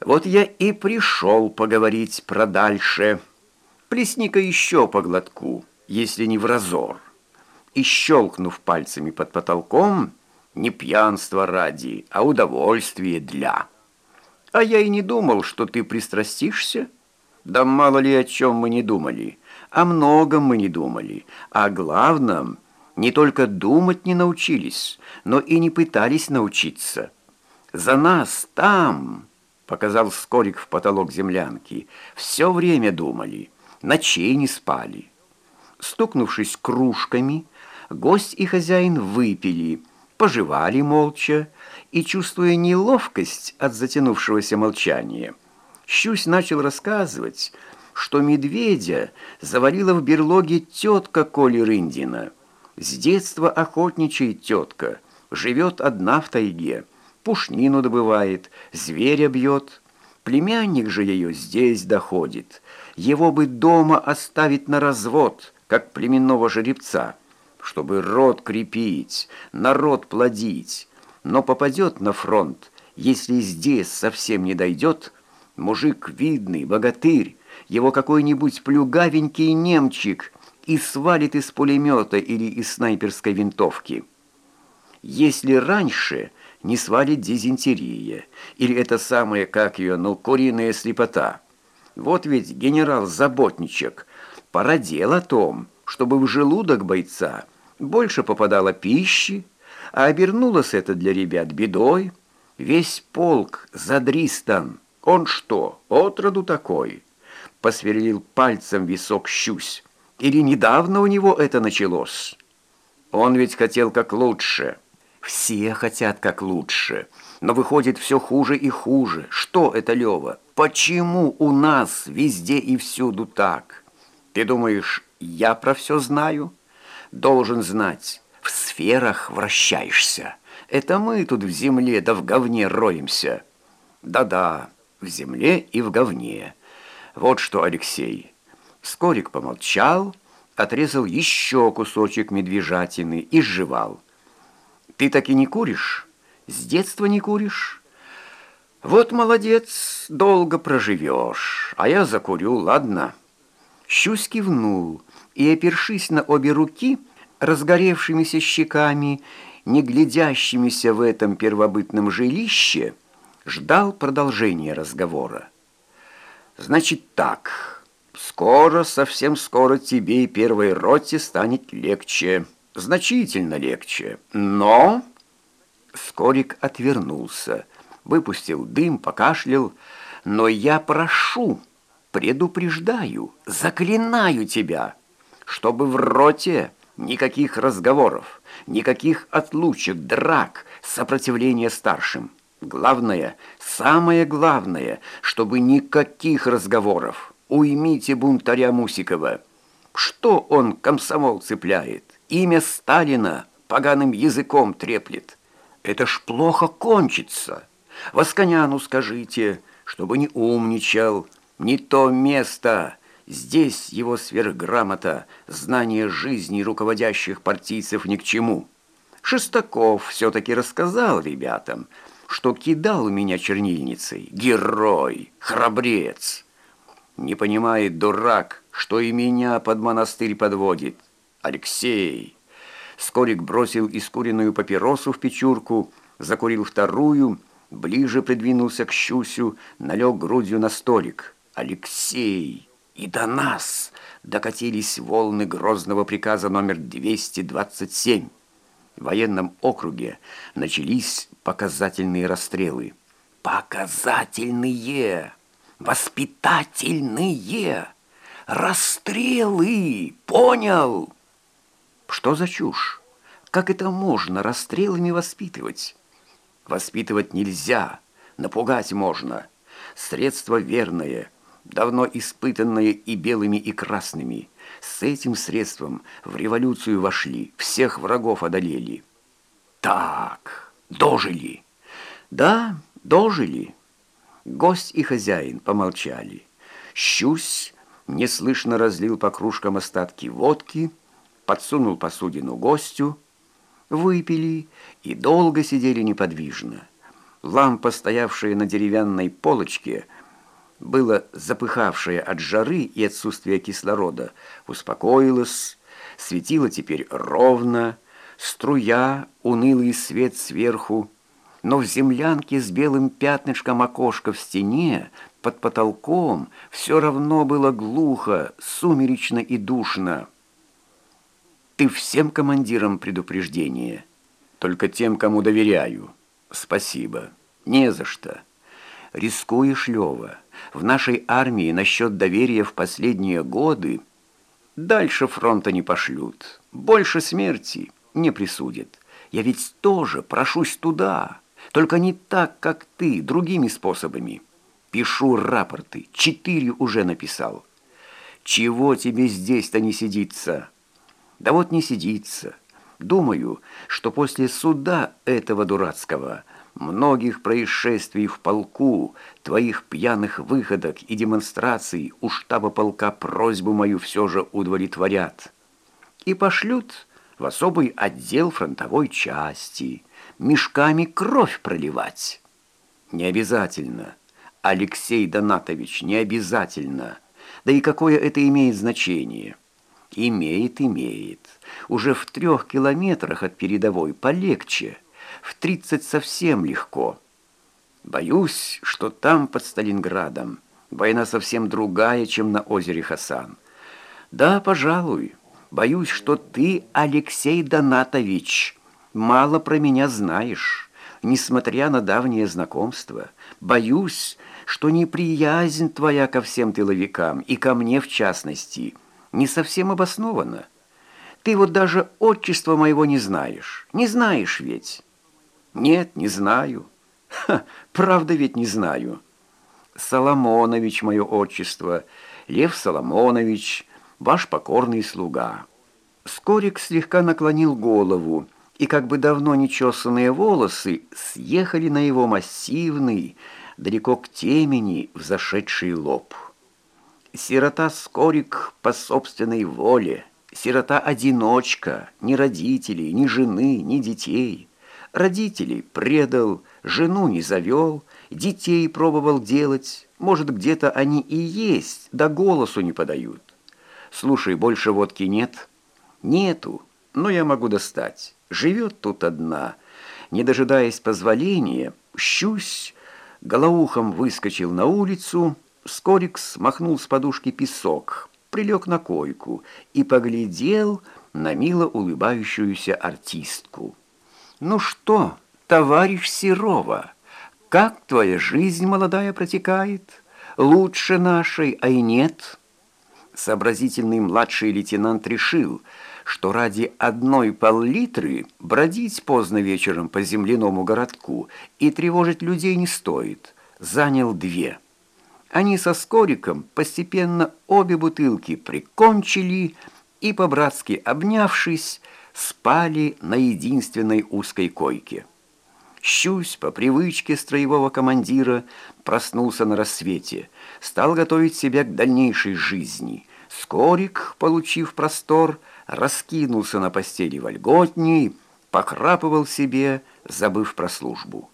Вот я и пришел поговорить про дальше. Плесни-ка еще по глотку, если не в разор. И щелкнув пальцами под потолком, не пьянство ради, а удовольствие для. А я и не думал, что ты пристрастишься. Да мало ли о чем мы не думали, о многом мы не думали, а главном не только думать не научились, но и не пытались научиться. За нас там показал Скорик в потолок землянки. Все время думали, ночей не спали. Стукнувшись кружками, гость и хозяин выпили, пожевали молча и, чувствуя неловкость от затянувшегося молчания, Щусь начал рассказывать, что медведя заварила в берлоге тетка Коли Рындина. С детства охотничает тетка, живет одна в тайге, пушнину добывает, зверя бьет. Племянник же ее здесь доходит. Его бы дома оставить на развод, как племенного жеребца, чтобы род крепить, народ плодить. Но попадет на фронт, если здесь совсем не дойдет, мужик видный, богатырь, его какой-нибудь плюгавенький немчик и свалит из пулемета или из снайперской винтовки. Если раньше не свалит дизентерия, или это самое, как ее, ну, куриная слепота. Вот ведь генерал-заботничек породел о том, чтобы в желудок бойца больше попадало пищи, а обернулось это для ребят бедой. Весь полк задристан. Он что, отроду такой? Посверлил пальцем висок щусь. Или недавно у него это началось? Он ведь хотел как лучше». Все хотят как лучше, но выходит все хуже и хуже. Что это, Лева? Почему у нас везде и всюду так? Ты думаешь, я про все знаю? Должен знать. В сферах вращаешься. Это мы тут в земле да в говне роемся. Да-да, в земле и в говне. Вот что, Алексей. Скорик помолчал, отрезал еще кусочек медвежатины и сживал. Ты так и не куришь? С детства не куришь? Вот молодец, долго проживешь, а я закурю, ладно?» Щусь кивнул и, опершись на обе руки, разгоревшимися щеками, не глядящимися в этом первобытном жилище, ждал продолжения разговора. «Значит так, скоро, совсем скоро тебе и первой роте станет легче» значительно легче, но...» Скорик отвернулся, выпустил дым, покашлял. «Но я прошу, предупреждаю, заклинаю тебя, чтобы в роте никаких разговоров, никаких отлучек, драк, сопротивления старшим. Главное, самое главное, чтобы никаких разговоров. Уймите бунтаря Мусикова. Что он комсомол цепляет? Имя Сталина поганым языком треплет. Это ж плохо кончится. Восконяну скажите, чтобы не умничал. Не то место. Здесь его сверхграмота, знание жизни руководящих партийцев ни к чему. Шестаков все-таки рассказал ребятам, что кидал у меня чернильницей. Герой, храбрец. Не понимает дурак, что и меня под монастырь подводит. «Алексей!» Скорик бросил искуренную папиросу в печурку, закурил вторую, ближе придвинулся к Щусю, налег грудью на столик. «Алексей!» И до нас докатились волны грозного приказа номер 227. В военном округе начались показательные расстрелы. Показательные! Воспитательные! Расстрелы! Понял? Что за чушь? Как это можно расстрелами воспитывать? Воспитывать нельзя, напугать можно. Средство верное, давно испытанное и белыми, и красными. С этим средством в революцию вошли, всех врагов одолели. Так, дожили. Да, дожили. Гость и хозяин помолчали. Щусь неслышно разлил по кружкам остатки водки, подсунул посудину гостю, выпили и долго сидели неподвижно. Лампа, стоявшая на деревянной полочке, была запыхавшая от жары и отсутствия кислорода, успокоилась, светила теперь ровно, струя, унылый свет сверху, но в землянке с белым пятнышком окошка в стене под потолком все равно было глухо, сумеречно и душно. Ты всем командирам предупреждение, только тем, кому доверяю. Спасибо. Не за что. Рискуешь, Лева. В нашей армии насчет доверия в последние годы дальше фронта не пошлют. Больше смерти не присудят. Я ведь тоже прошусь туда, только не так, как ты, другими способами. Пишу рапорты, четыре уже написал. Чего тебе здесь-то не сидится? Да вот не сидится. Думаю, что после суда этого дурацкого, многих происшествий в полку, твоих пьяных выходок и демонстраций у штаба полка просьбу мою все же удовлетворят. И пошлют в особый отдел фронтовой части, мешками кровь проливать. Не обязательно. Алексей Донатович, не обязательно. Да и какое это имеет значение? Имеет, имеет. Уже в трех километрах от передовой полегче. В тридцать совсем легко. Боюсь, что там, под Сталинградом, война совсем другая, чем на озере Хасан. Да, пожалуй. Боюсь, что ты, Алексей Донатович, мало про меня знаешь, несмотря на давнее знакомство. Боюсь, что неприязнь твоя ко всем тыловикам и ко мне в частности не совсем обоснована. Ты вот даже отчества моего не знаешь. Не знаешь ведь? Нет, не знаю. Ха, правда ведь не знаю. Соломонович мое отчество, Лев Соломонович, ваш покорный слуга». Скорик слегка наклонил голову, и как бы давно нечесанные волосы съехали на его массивный, далеко к темени взошедший лоб. Сирота Скорик по собственной воле, сирота-одиночка, ни родителей, ни жены, ни детей. Родителей предал, жену не завел, детей пробовал делать, может, где-то они и есть, да голосу не подают. Слушай, больше водки нет? Нету, но я могу достать. Живет тут одна. Не дожидаясь позволения, щусь, голоухом выскочил на улицу, Скорикс махнул с подушки песок, прилег на койку и поглядел на мило улыбающуюся артистку. «Ну что, товарищ Серова, как твоя жизнь молодая протекает? Лучше нашей, а и нет?» Сообразительный младший лейтенант решил, что ради одной пол-литры бродить поздно вечером по земляному городку и тревожить людей не стоит. Занял две. Они со Скориком постепенно обе бутылки прикончили и, по-братски обнявшись, спали на единственной узкой койке. Щусь по привычке строевого командира проснулся на рассвете, стал готовить себя к дальнейшей жизни. Скорик, получив простор, раскинулся на постели вольготней, покрапывал себе, забыв про службу.